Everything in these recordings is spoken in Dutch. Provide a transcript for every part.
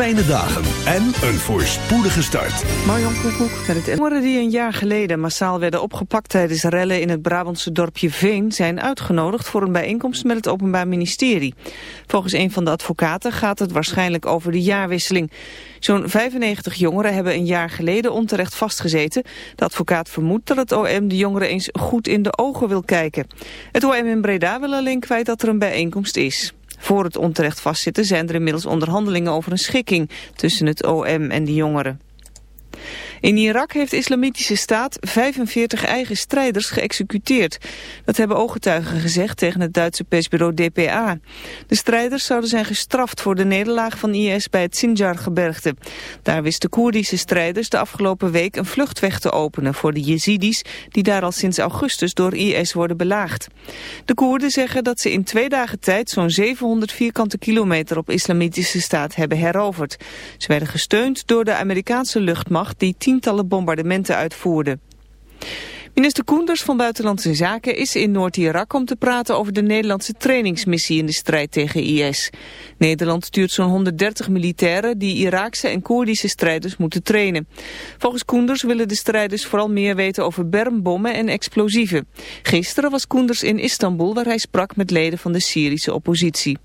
Fijne dagen en een voorspoedige start. Marjan Koekoek met het Jongeren die een jaar geleden massaal werden opgepakt tijdens rellen in het Brabantse dorpje Veen zijn uitgenodigd voor een bijeenkomst met het Openbaar Ministerie. Volgens een van de advocaten gaat het waarschijnlijk over de jaarwisseling. Zo'n 95 jongeren hebben een jaar geleden onterecht vastgezeten. De advocaat vermoedt dat het OM de jongeren eens goed in de ogen wil kijken. Het OM in Breda wil alleen kwijt dat er een bijeenkomst is. Voor het onterecht vastzitten zijn er inmiddels onderhandelingen over een schikking tussen het OM en de jongeren. In Irak heeft de Islamitische Staat 45 eigen strijders geëxecuteerd. Dat hebben ooggetuigen gezegd tegen het Duitse persbureau DPA. De strijders zouden zijn gestraft voor de nederlaag van IS bij het Sinjar-gebergte. Daar wisten Koerdische strijders de afgelopen week een vluchtweg te openen voor de Jezidis... die daar al sinds augustus door IS worden belaagd. De Koerden zeggen dat ze in twee dagen tijd zo'n 700 vierkante kilometer op Islamitische Staat hebben heroverd. Ze werden gesteund door de Amerikaanse luchtmacht die tientallen bombardementen uitvoerde. Minister Koenders van Buitenlandse Zaken is in Noord-Irak om te praten over de Nederlandse trainingsmissie in de strijd tegen IS. Nederland stuurt zo'n 130 militairen die Iraakse en Koerdische strijders moeten trainen. Volgens Koenders willen de strijders vooral meer weten over bermbommen en explosieven. Gisteren was Koenders in Istanbul waar hij sprak met leden van de Syrische oppositie.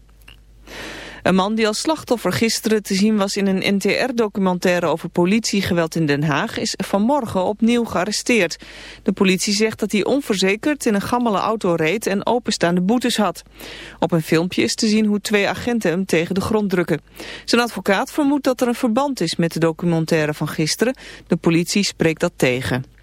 Een man die als slachtoffer gisteren te zien was in een NTR-documentaire over politiegeweld in Den Haag is vanmorgen opnieuw gearresteerd. De politie zegt dat hij onverzekerd in een gammele auto reed en openstaande boetes had. Op een filmpje is te zien hoe twee agenten hem tegen de grond drukken. Zijn advocaat vermoedt dat er een verband is met de documentaire van gisteren. De politie spreekt dat tegen.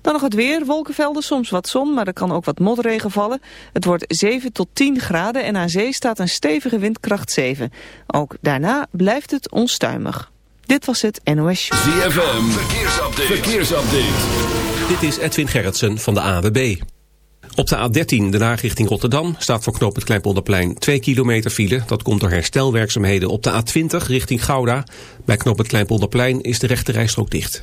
Dan nog het weer, wolkenvelden, soms wat zon, maar er kan ook wat motregen vallen. Het wordt 7 tot 10 graden en aan zee staat een stevige windkracht 7. Ook daarna blijft het onstuimig. Dit was het NOS ZFM, verkeersupdate. verkeersupdate. Dit is Edwin Gerritsen van de AWB. Op de A13, de Haag richting Rotterdam, staat voor knoop het Kleinpolderplein 2 kilometer file. Dat komt door herstelwerkzaamheden op de A20 richting Gouda. Bij knoop het Kleinpolderplein is de rechte rijstrook dicht.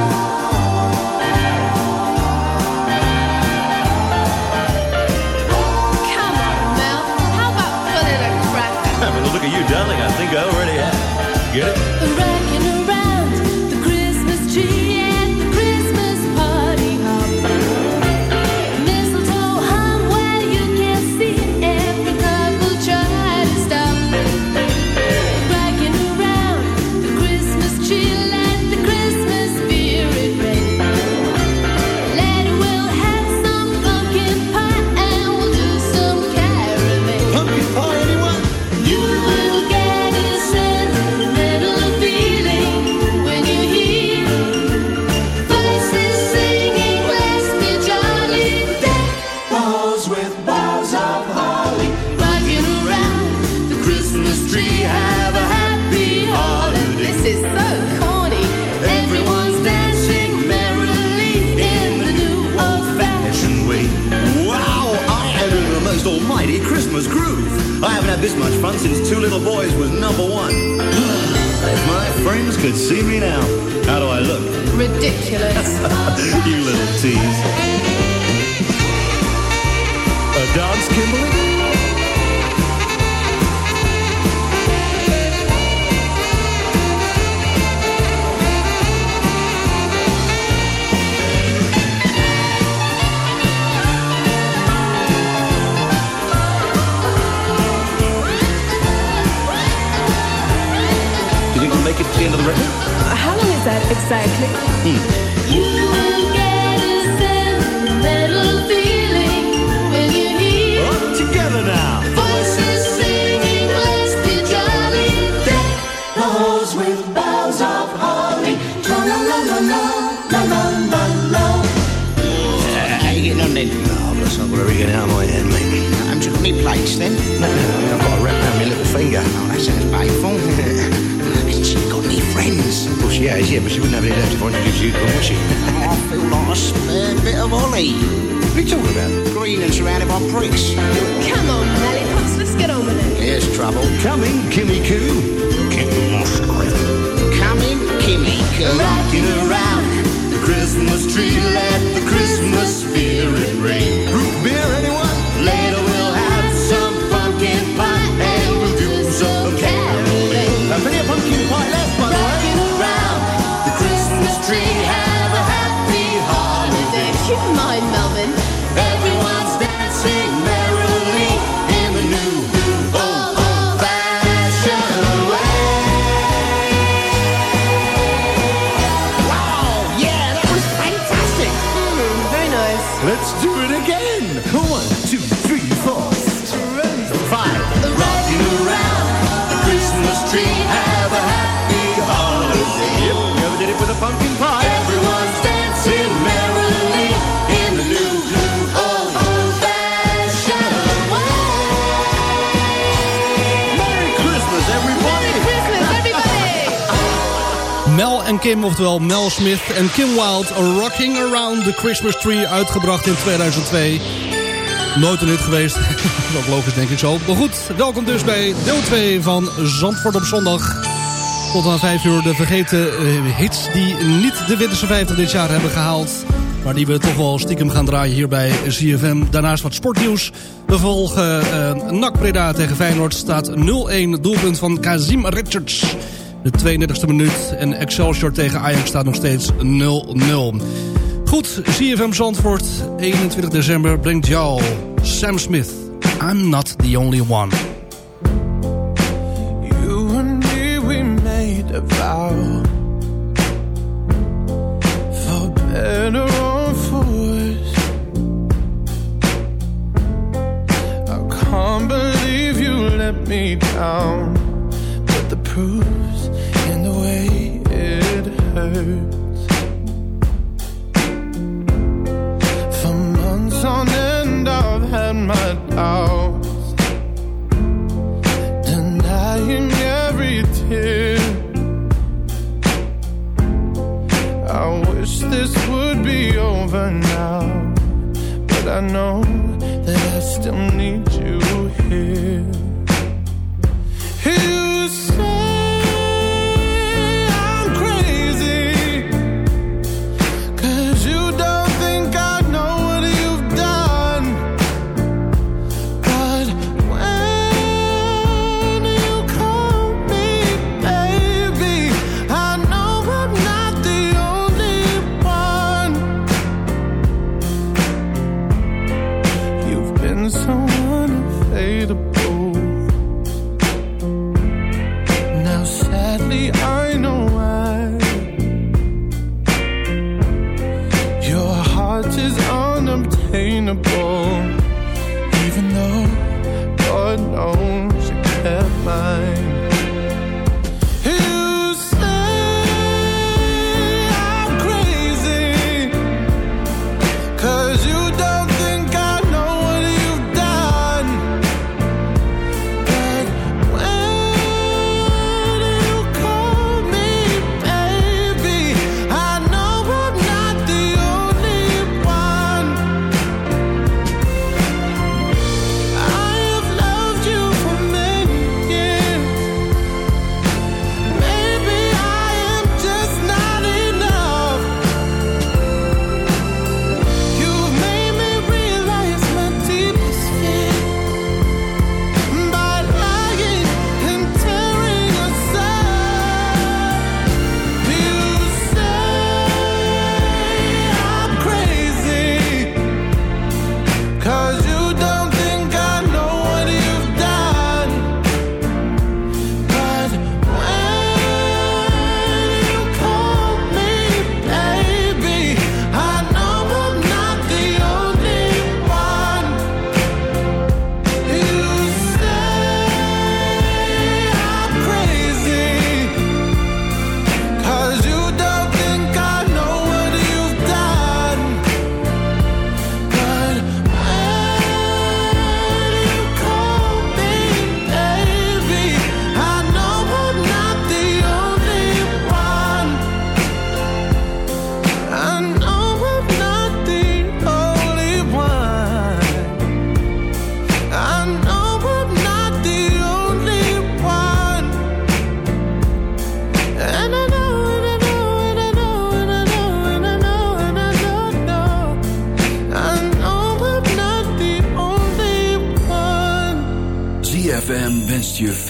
Look at you, darling. I think I already have. Get it? Christmas tree, let the Christmas Kim, oftewel Mel Smith en Kim Wilde Rocking Around the Christmas Tree, uitgebracht in 2002. Nooit een hit geweest. dat logisch, denk ik zo. Maar goed, welkom dus bij deel 2 van Zandvoort op zondag. Tot aan 5 uur de vergeten eh, hits die niet de Winterse 50 dit jaar hebben gehaald... Maar die we toch wel stiekem gaan draaien hier bij CFM. Daarnaast wat sportnieuws. We volgen eh, NAC Breda tegen Feyenoord. Staat 0-1 doelpunt van Kazim Richards. De 32e minuut en Excelsior tegen Ajax staat nog steeds 0-0. Goed, CFM Zandvoort, 21 december brengt jou Sam Smith. I'm not the only one. You and me, made a vow. For better for worse. I can't believe you let me down. the proofs in the way it hurts. For months on end, I've had my doubts, denying every tear. I wish this would be over now, but I know.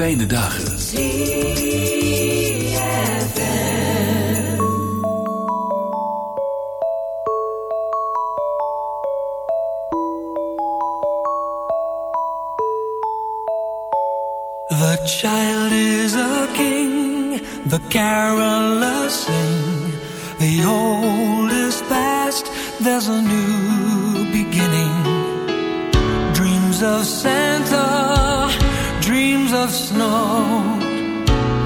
fijne dag. of snow.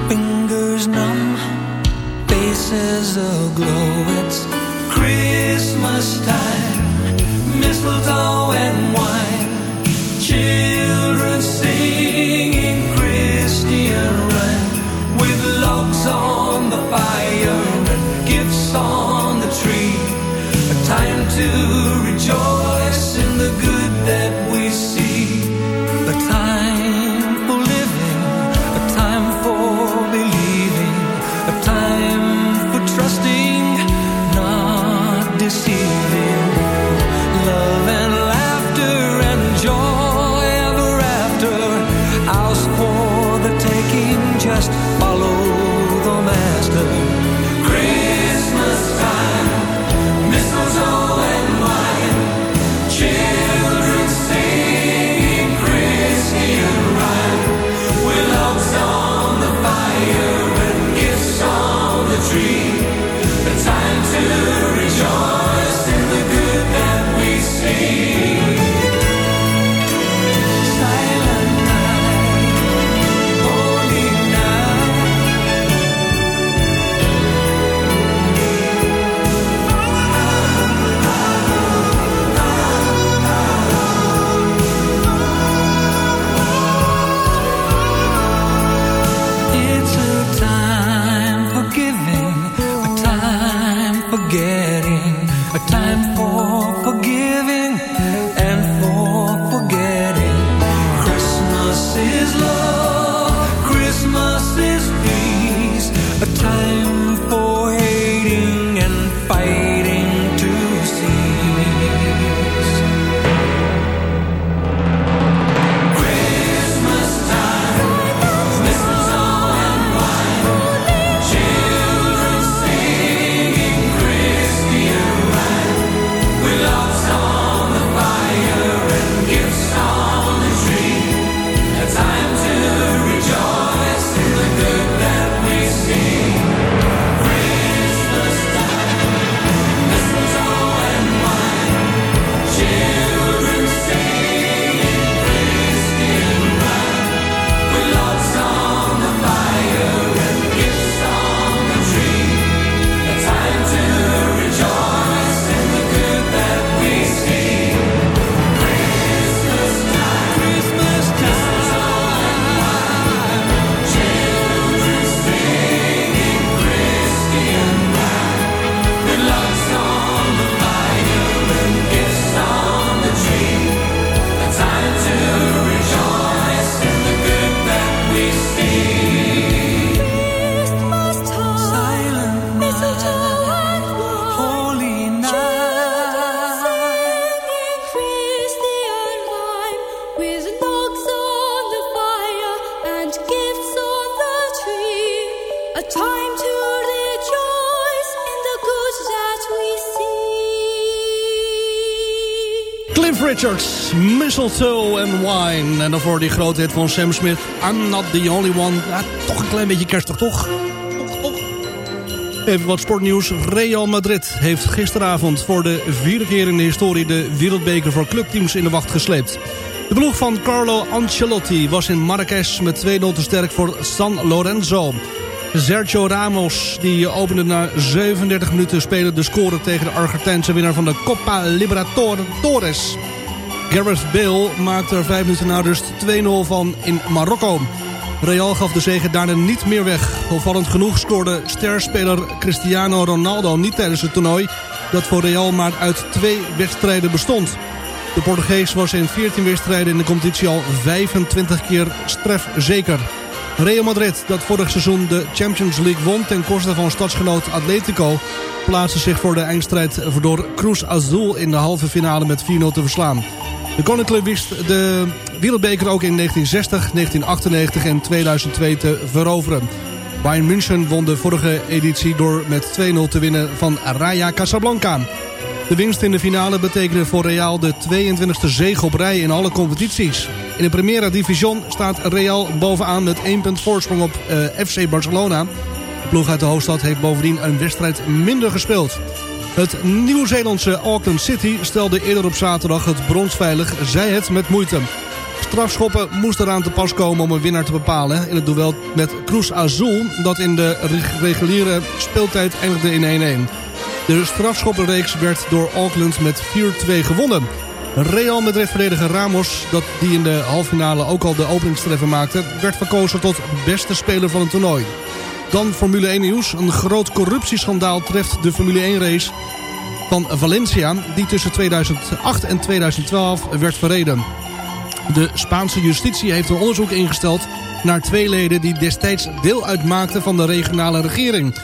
Fingers numb, faces aglow. It's Christmas time, mistletoe and wine. Children singing Christian rhyme. With logs on the fire and gifts on the tree. A time to rejoice. Mistletoe and Wine. En daarvoor die grote hit van Sam Smith, I'm Not The Only One. Toch een klein beetje kerstig, toch? Even wat sportnieuws. Real Madrid heeft gisteravond voor de vierde keer in de historie... de wereldbeker voor clubteams in de wacht gesleept. De ploeg van Carlo Ancelotti was in Marrakesh met 2-0 te sterk voor San Lorenzo. Sergio Ramos die opende na 37 minuten spelen de score tegen de Argentijnse winnaar van de Copa Libertadores. Gareth Bale maakte er 5 minuten na rust 2-0 van in Marokko. Real gaf de zege daarna niet meer weg. Opvallend genoeg scoorde sterspeler Cristiano Ronaldo niet tijdens het toernooi... dat voor Real maar uit twee wedstrijden bestond. De Portugees was in 14 wedstrijden in de competitie al 25 keer strefzeker. Real Madrid, dat vorig seizoen de Champions League won... ten koste van stadsgenoot Atletico... plaatste zich voor de eindstrijd door Cruz Azul... in de halve finale met 4-0 te verslaan. De Koninklijke wist de wereldbeker ook in 1960, 1998 en 2002 te veroveren. Bayern München won de vorige editie door met 2-0 te winnen van Raya Casablanca. De winst in de finale betekende voor Real de 22e zege op rij in alle competities. In de Primera Division staat Real bovenaan met 1 punt voorsprong op eh, FC Barcelona. De ploeg uit de hoofdstad heeft bovendien een wedstrijd minder gespeeld. Het Nieuw-Zeelandse Auckland City stelde eerder op zaterdag het brons veilig, zij het met moeite. Strafschoppen moest eraan te pas komen om een winnaar te bepalen in het duel met Cruz Azul dat in de reg- reguliere speeltijd eindigde in 1-1. De strafschoppenreeks werd door Auckland met 4-2 gewonnen. Real Madrid-verdediger Ramos, dat die in de halffinale ook al de openingstreffer maakte... werd verkozen tot beste speler van het toernooi. Dan Formule 1 nieuws. Een groot corruptieschandaal treft de Formule 1 race van Valencia... die tussen 2008 en 2012 werd verreden. De Spaanse justitie heeft een onderzoek ingesteld naar twee leden... die destijds deel uitmaakten van de regionale regering...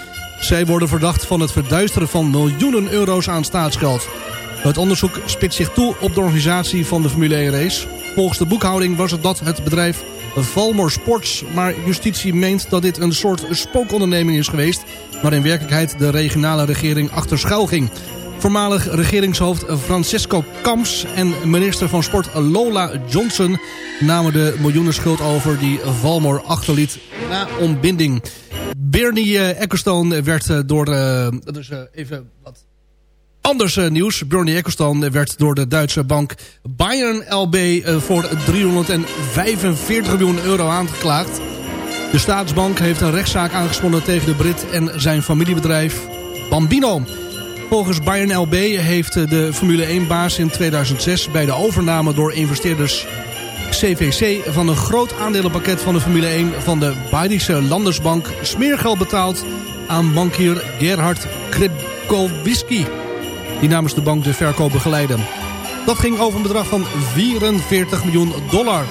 Zij worden verdacht van het verduisteren van miljoenen euro's aan staatsgeld. Het onderzoek spitst zich toe op de organisatie van de Formule 1 race. Volgens de boekhouding was het dat het bedrijf Valmore Sports... maar justitie meent dat dit een soort spookonderneming is geweest... maar in werkelijkheid de regionale regering achter schuil ging. Voormalig regeringshoofd Francisco Camps en minister van Sport Lola Johnson... namen de miljoenenschuld over die Valmore achterliet na ontbinding... Bernie eh, Ecclestone werd eh, door... eh, dus even wat anders nieuws. Bernie Ecclestone werd door de Duitse bank Bayern LB... voor 345 miljoen euro aangeklaagd. De staatsbank heeft een rechtszaak aangespannen tegen de Brit... en zijn familiebedrijf Bambino. Volgens Bayern LB heeft de Formule 1-baas in 2006... bij de overname door investeerders CVC van een groot aandelenpakket van de Formule 1 van de Bayerische Landesbank smeergeld betaald aan bankier Gerhard Kribkowski, die namens de bank de verkoop begeleidde. Dat ging over een bedrag van 44 miljoen dollar.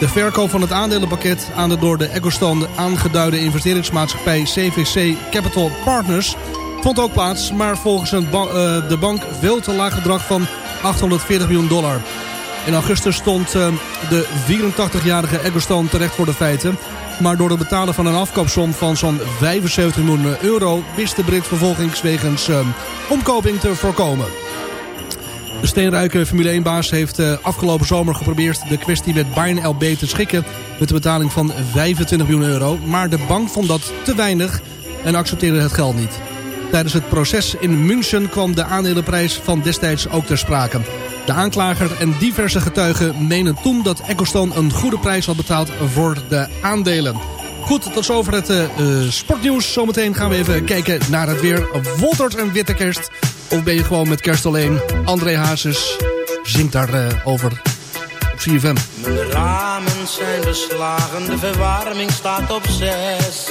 De verkoop van het aandelenpakket aan de door de Ecclestone aangeduide investeringsmaatschappij CVC Capital Partners vond ook plaats, maar volgens een eh, de bank veel te laag bedrag van 840 miljoen dollar. In augustus stond eh, de 84-jarige Eggestone terecht voor de feiten. Maar door het betalen van een afkoopsom van zo'n 75 miljoen euro... wist de Brit vervolgingswegens eh, omkoping te voorkomen. De steenrijke Formule 1-baas heeft eh, afgelopen zomer geprobeerd... de kwestie met Bayern LB te schikken met de betaling van 25 miljoen euro. Maar de bank vond dat te weinig en accepteerde het geld niet. Tijdens het proces in München kwam de aandelenprijs van destijds ook ter sprake. De aanklager en diverse getuigen menen toen dat Ecclestone een goede prijs had betaald voor de aandelen. Goed, tot zover het eh, eh, sportnieuws. Zometeen gaan we even kijken naar het weer. Woltert een witte kerst? Of ben je gewoon met kerst alleen? André Hazes zingt daarover over op CFM. Mijn ramen zijn beslagen, de verwarming staat op zes.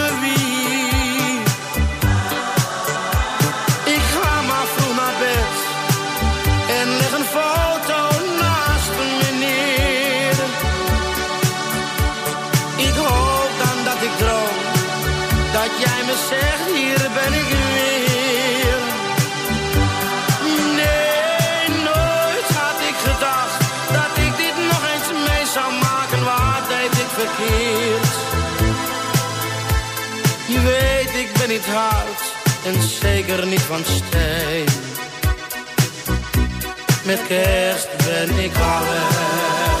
niet hard en zeker niet van steen. Met kerst ben ik alleen.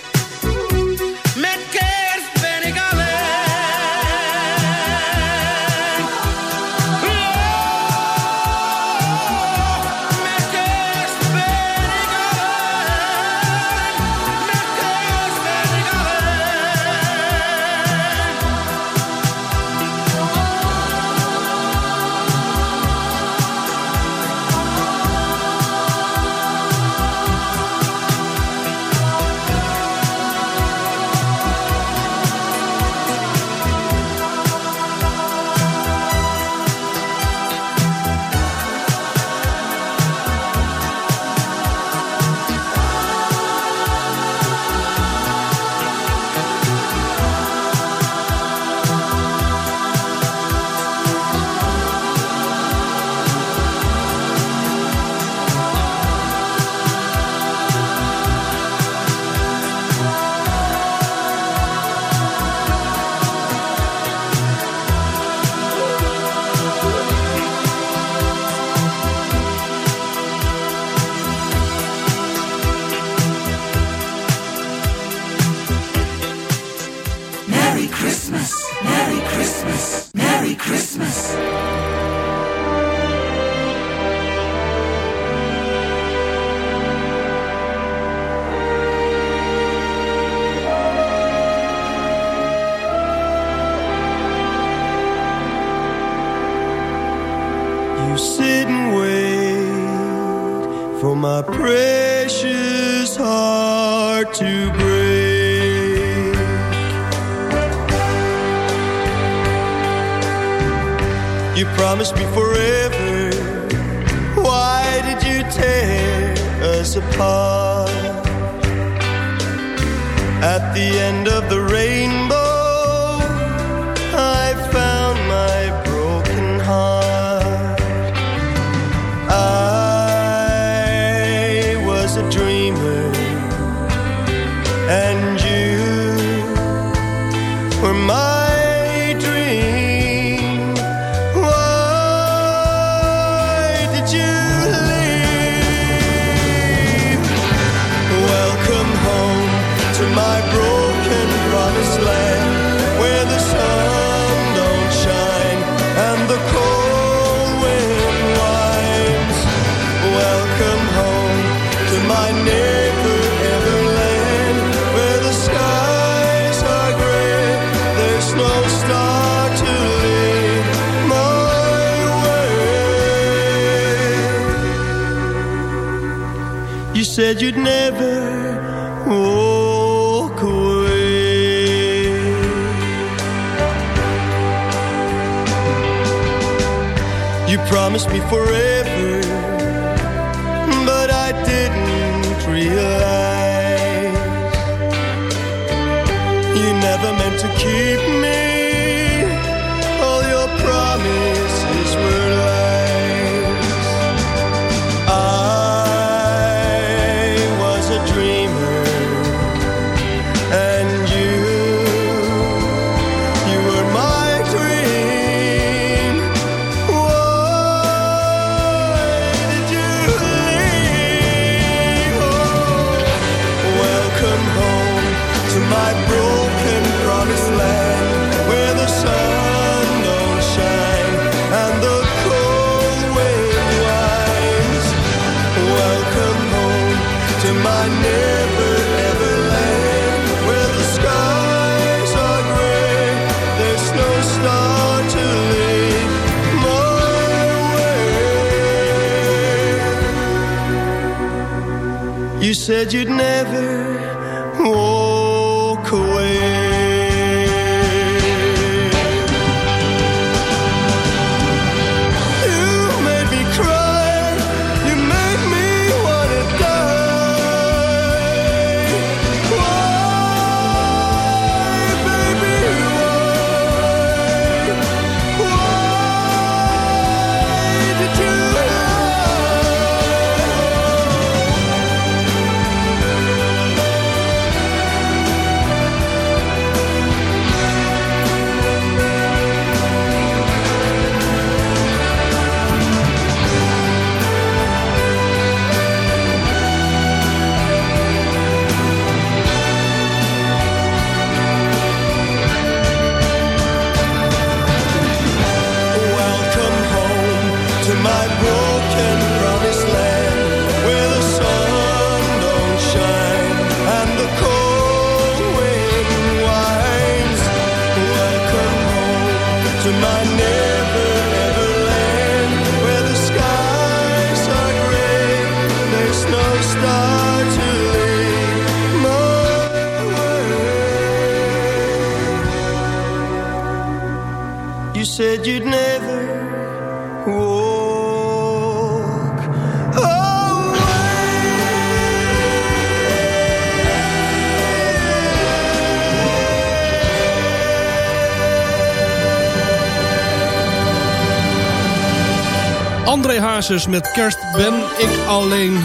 You promised me forever, but I didn't realize you never meant to keep me. said you'd never Met kerst ben ik alleen.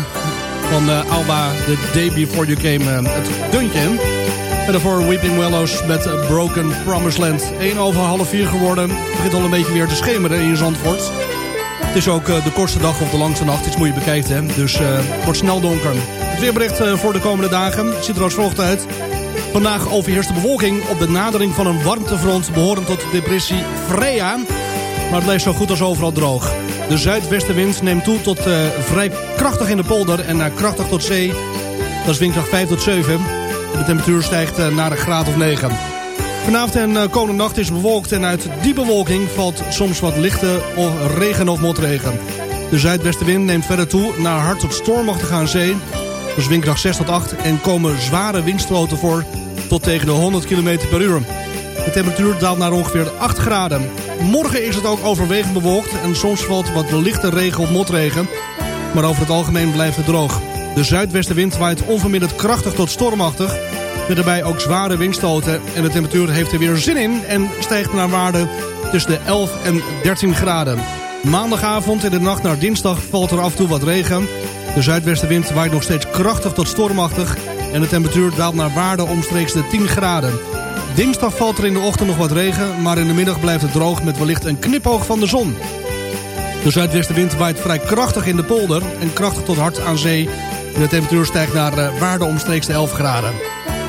Van uh, Alba, The Day Before You Came, uh, het deuntje. En daarvoor Weeping Willows met Broken Promise Land. 1 over half 4 geworden. Het begint al een beetje weer te schemeren in Zandvoort. Het is ook eh, de kortste dag of de langste nacht. Iets moet je bekijken, hè? dus het wordt snel donker. Het weerbericht voor de komende dagen ziet er als volgt uit. Vandaag overheerst de bewolking op de nadering van een warmtefront... behorend tot de depressie Freya. Maar het blijft zo goed als overal droog. De zuidwestenwind neemt toe tot eh, vrij krachtig in de polder en naar krachtig tot zee. Dat is windkracht 5 tot 7. En de temperatuur stijgt eh, naar een graad of 9. Vanavond en uh, komende nacht is bewolkt en uit die bewolking valt soms wat lichte of regen of motregen. De zuidwestenwind neemt verder toe naar hard tot stormachtig aan zee. Dus windkracht 6 tot 8 en komen zware windstoten voor tot tegen de 100 km per uur. De temperatuur daalt naar ongeveer 8 graden. Morgen is het ook overwegend bewolkt en soms valt wat lichte regen of motregen. Maar over het algemeen blijft het droog. De zuidwestenwind waait onverminderd krachtig tot stormachtig. Met daarbij ook zware windstoten. En de temperatuur heeft er weer zin in en stijgt naar waarde tussen de 11 en 13 graden. Maandagavond en de nacht naar dinsdag valt er af en toe wat regen. De zuidwestenwind waait nog steeds krachtig tot stormachtig. En de temperatuur daalt naar waarde omstreeks de 10 graden. Dinsdag valt er in de ochtend nog wat regen, maar in de middag blijft het droog met wellicht een knipoog van de zon. De zuidwestenwind waait vrij krachtig in de polder en krachtig tot hard aan zee. En de temperatuur stijgt naar eh, waarde omstreeks de 11 graden.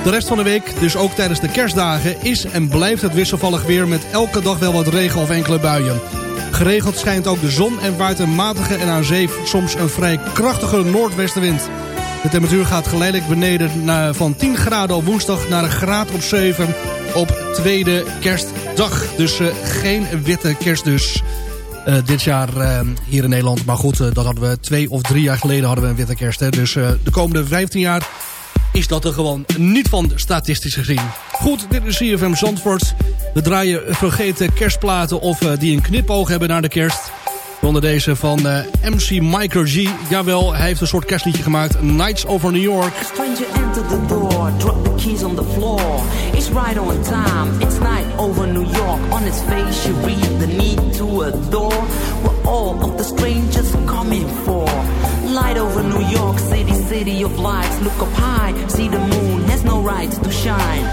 De rest van de week, dus ook tijdens de kerstdagen, is en blijft het wisselvallig weer met elke dag wel wat regen of enkele buien. Geregeld schijnt ook de zon en waait een matige en aan zee soms een vrij krachtige noordwestenwind. De temperatuur gaat geleidelijk beneden van 10 graden op woensdag naar een graad op 7 op tweede kerstdag. Dus eh, geen witte kerst dus. eh, dit jaar eh, hier in Nederland. Maar goed, dat hadden we twee of drie jaar geleden hadden we een witte kerst. Hè. Dus de komende 15 jaar is dat er gewoon niet van statistisch gezien. Goed, dit is CFM Zandvoort. We draaien vergeten kerstplaten of die een knipoog hebben naar de kerst. Onder deze van eh, MC Micro G. Jawel, hij heeft een soort kerstliedje gemaakt. Nights Over New York. Stranger entered the door, drop the keys on the floor. It's right on time, it's night over New York. On his face, you read the need to adore. What all of the strangers coming for. Light over New York City, city of lights. Look up high, see the moon has no right to shine.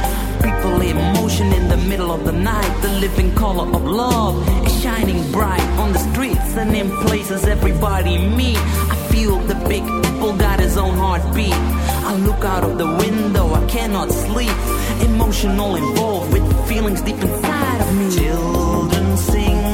People in motion in the middle of the night. The living color of love is shining bright on the streets in places everybody meet. I feel the big apple got his own heartbeat. I look out of the window, I cannot sleep. Emotional involved with feelings deep inside of me. Children sing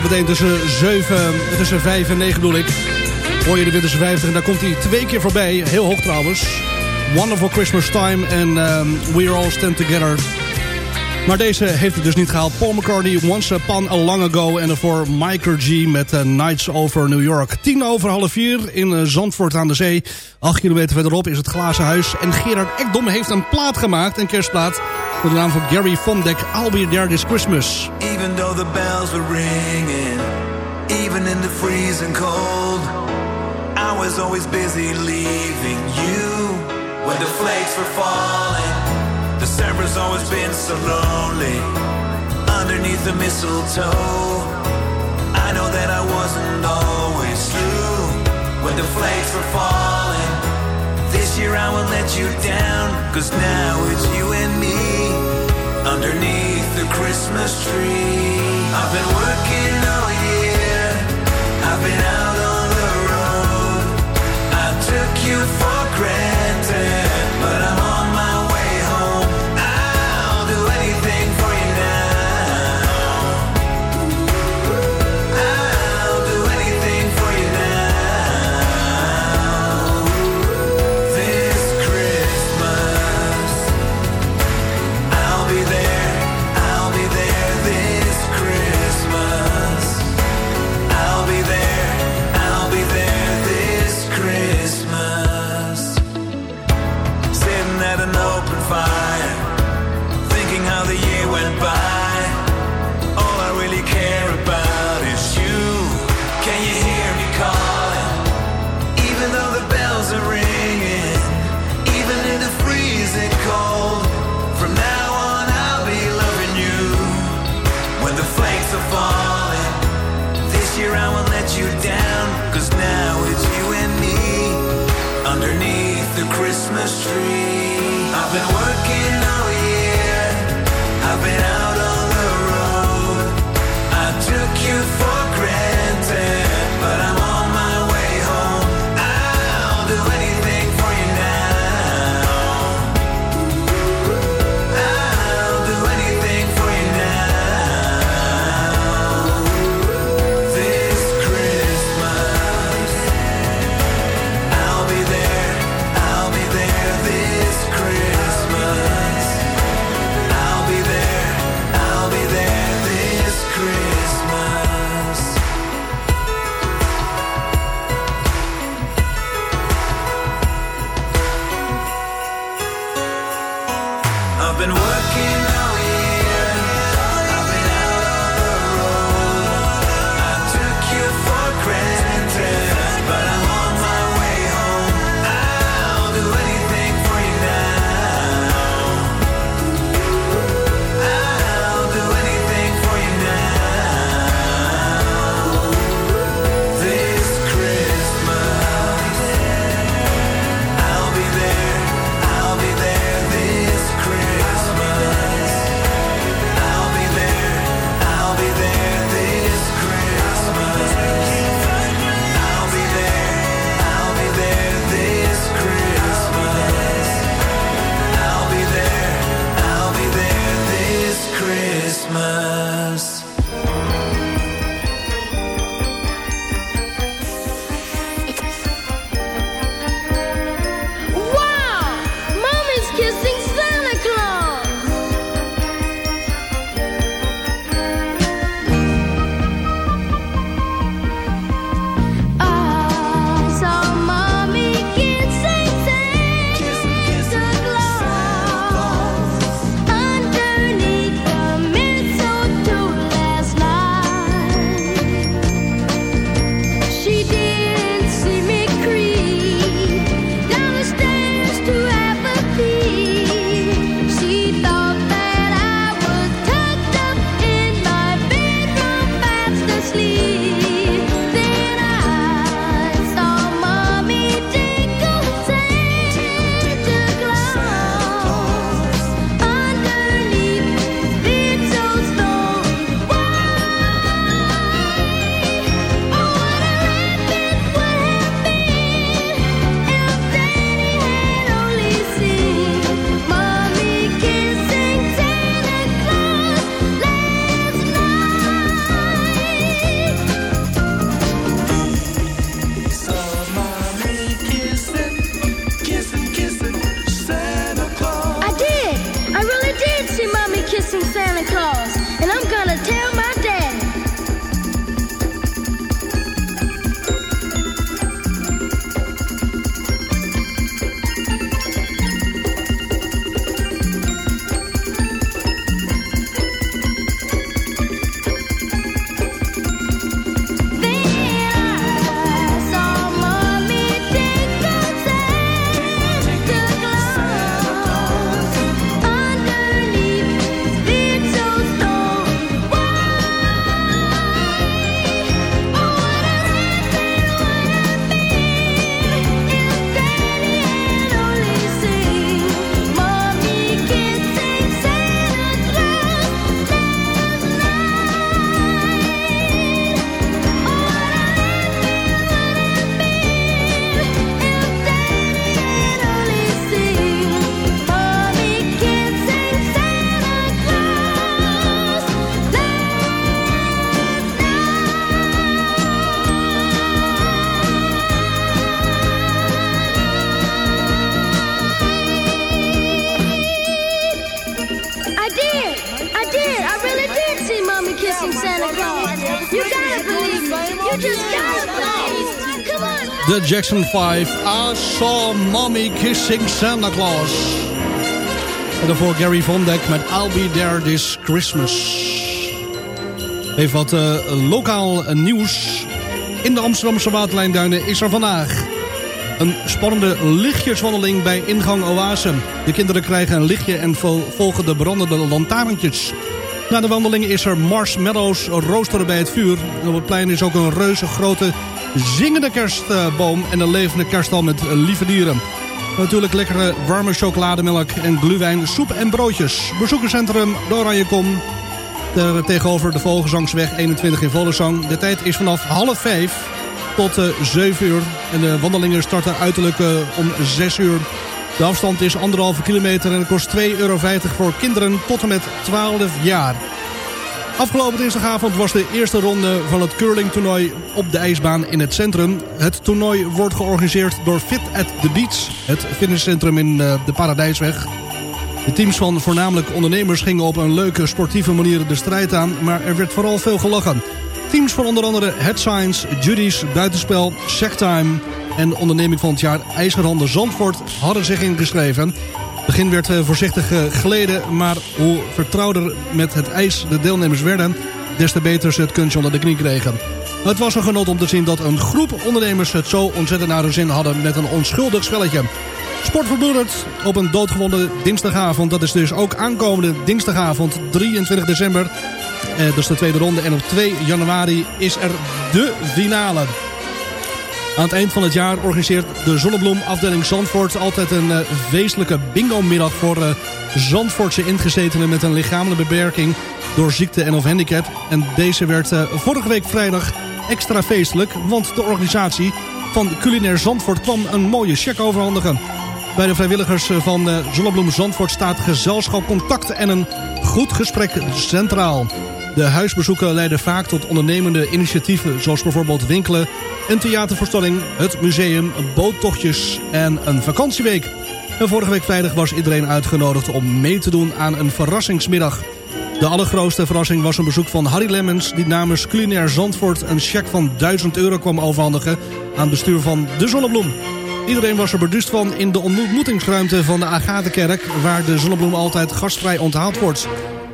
Zo meteen tussen, 7, tussen 5 en 9 bedoel ik. Hoor je de Winterse 50 en daar komt hij twee keer voorbij. Heel hoog trouwens. Wonderful Christmas Time en ehm, We All Stand Together. Maar deze heeft het dus niet gehaald. Paul McCartney, Once Upon a Long Ago. En daarvoor Micro G met eh, Nights Over New York. Tien over half vier in eh, Zandvoort aan de Zee. Acht kilometer verderop is het Glazen Huis. En Gerard Ekdom heeft een plaat gemaakt, een kerstplaat. Met de naam van Gary Fondek, I'll Be There This Christmas. Even though the bells were ringing, even in the freezing cold, I was always busy leaving you when the flakes were falling. December's always been so lonely underneath the mistletoe. I know that I wasn't always true when the flakes were falling. This year I won't let you down, cause now it's you and me underneath the Christmas tree. I've been working all year, I've been out The Jackson 5. I saw mommy kissing Santa Claus. En daarvoor Gary Vondek met I'll be there this Christmas. Even wat eh, lokaal eh, nieuws. In de Amsterdamse waterlijnduinen is er vandaag... Een spannende lichtjeswandeling bij ingang Oase. De kinderen krijgen een lichtje en volgen de brandende lantaarntjes. Na de wandeling is er marshmallows roosteren bij het vuur. Op het plein is ook een reuze grote zingende kerstboom en een levende kerststal met lieve dieren. Natuurlijk lekkere warme chocolademelk en gluwijn, soep en broodjes. Bezoekerscentrum kom. Ter Tegenover de Vogelzangsweg 21 in Volenzang. De tijd is vanaf half vijf tot eh, 7 uur. En de wandelingen starten uiterlijk eh, om 6 uur. De afstand is anderhalve kilometer en kost 2,50 euro voor kinderen tot en met 12 jaar. Afgelopen dinsdagavond was de eerste ronde van het curlingtoernooi op de ijsbaan in het centrum. Het toernooi wordt georganiseerd door Fit at the Beach, het fitnesscentrum in eh, de Paradijsweg. De teams van voornamelijk ondernemers gingen op een leuke sportieve manier de strijd aan, maar er werd vooral veel gelachen. Teams van onder andere Head Science, Judy's, Buitenspel, Shacktime en onderneming van het jaar IJzerhanden Zandvoort hadden zich ingeschreven. begin werd eh, voorzichtig eh, geleden, maar hoe vertrouwder met het ijs de deelnemers werden, des te beter ze het kunstje onder de knie kregen. Het was een genot om te zien dat een groep ondernemers het zo ontzettend naar hun zin hadden met een onschuldig spelletje. Sport verbloederd op een doodgewonden dinsdagavond. Dat is dus ook aankomende dinsdagavond 23 december. Eh, dat is de tweede ronde. En op 2 januari is er de finale. Aan het eind van het jaar organiseert de Zonnebloem afdeling Zandvoort altijd een eh, feestelijke bingo-middag voor eh, Zandvoortse ingezetenen met een lichamelijke beperking door ziekte en of handicap. En deze werd eh, vorige week vrijdag extra feestelijk, want de organisatie van Culinair Zandvoort kwam een mooie cheque overhandigen. Bij de vrijwilligers eh, van eh, Zonnebloem Zandvoort staat gezelschap, contact en een goed gesprek centraal. De huisbezoeken leiden vaak tot ondernemende initiatieven... zoals bijvoorbeeld winkelen, een theatervoorstelling, het museum, boottochtjes en een vakantieweek. En vorige week vrijdag was iedereen uitgenodigd om mee te doen aan een verrassingsmiddag. De allergrootste verrassing was een bezoek van Harry Lemmens... die namens Culinair Zandvoort een cheque van 1000 euro kwam overhandigen... aan het bestuur van De Zonnebloem. Iedereen was er beduust van in de ontmoetingsruimte van de Agatenkerk... waar de Zonnebloem altijd gastvrij onthaald wordt.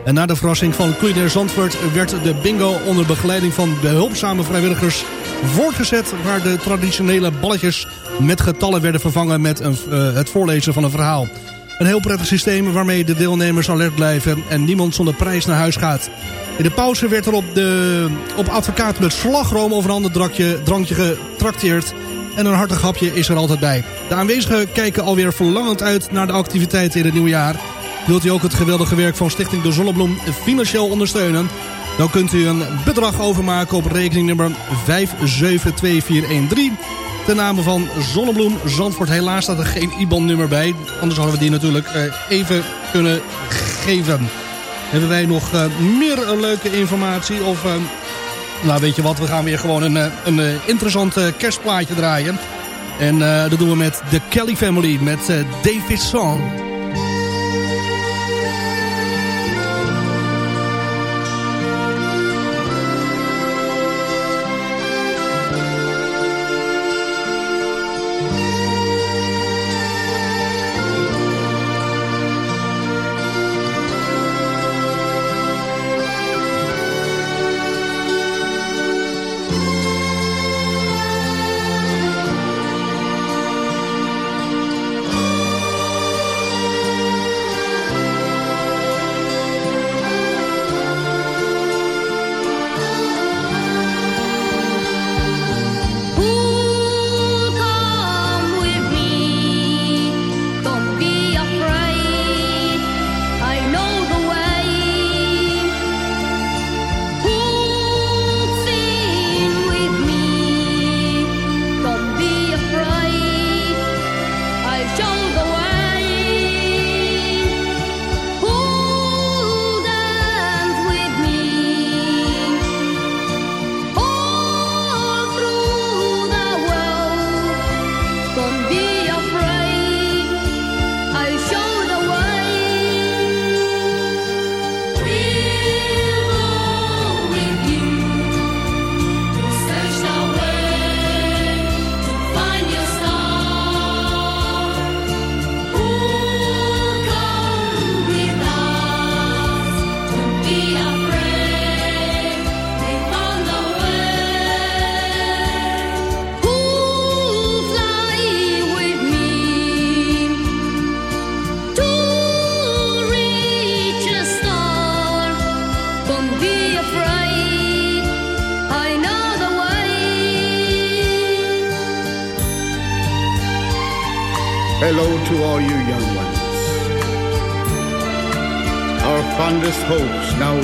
En na de verrassing van Culinair Zandvoort werd de bingo onder begeleiding van behulpzame vrijwilligers voortgezet... waar de traditionele balletjes met getallen werden vervangen met een, eh, het voorlezen van een verhaal. Een heel prettig systeem waarmee de deelnemers alert blijven en niemand zonder prijs naar huis gaat. In de pauze werd er op, de, op advocaat met slagroom over een ander drankje, drankje getrakteerd... En een hartig hapje is er altijd bij. De aanwezigen kijken alweer verlangend uit naar de activiteiten in het nieuwe jaar. Wilt u ook het geweldige werk van Stichting De Zonnebloem financieel ondersteunen? Dan kunt u een bedrag overmaken op rekeningnummer 572413. Ten name van Zonnebloem Zandvoort. Helaas staat er geen IBAN-nummer bij. Anders hadden we die natuurlijk eh, even kunnen geven. Hebben wij nog eh, meer eh, leuke informatie? Of nou, weet je wat, we gaan weer gewoon een, een interessant kerstplaatje draaien. En dat doen we met de Kelly Family, met eh, David Song.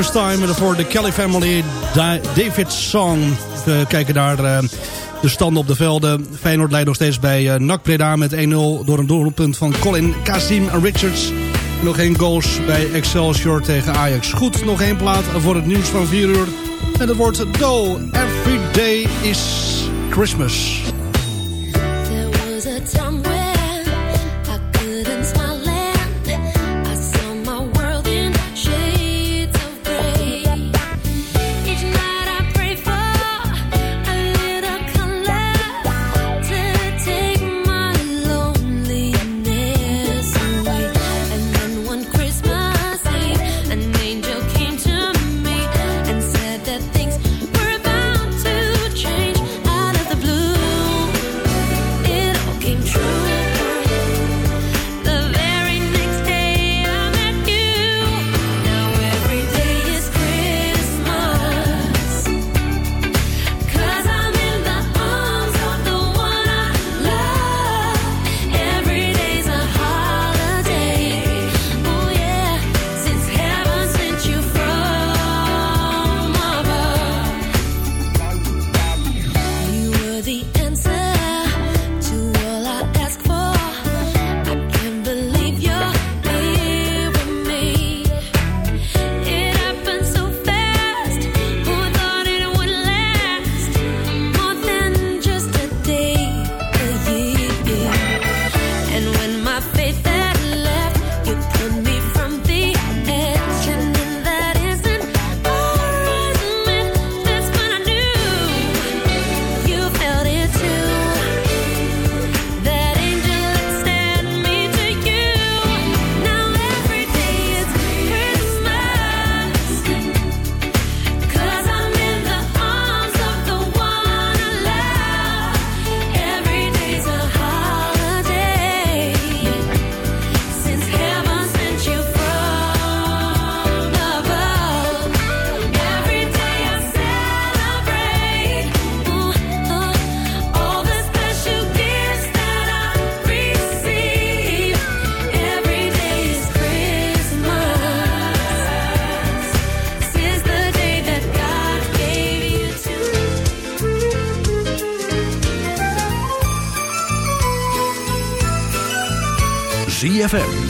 First Time. En voor de Kelly Family, David Song. We kijken daar eh, de standen op de velden. Feyenoord leidt nog steeds bij eh, NAC Breda met 1-0... door een doelpunt van Colin Kazim Richards. Nog één goals bij Excelsior tegen Ajax. Goed, nog één plaat voor het nieuws van 4 uur. En dat wordt Do. Every day is Christmas.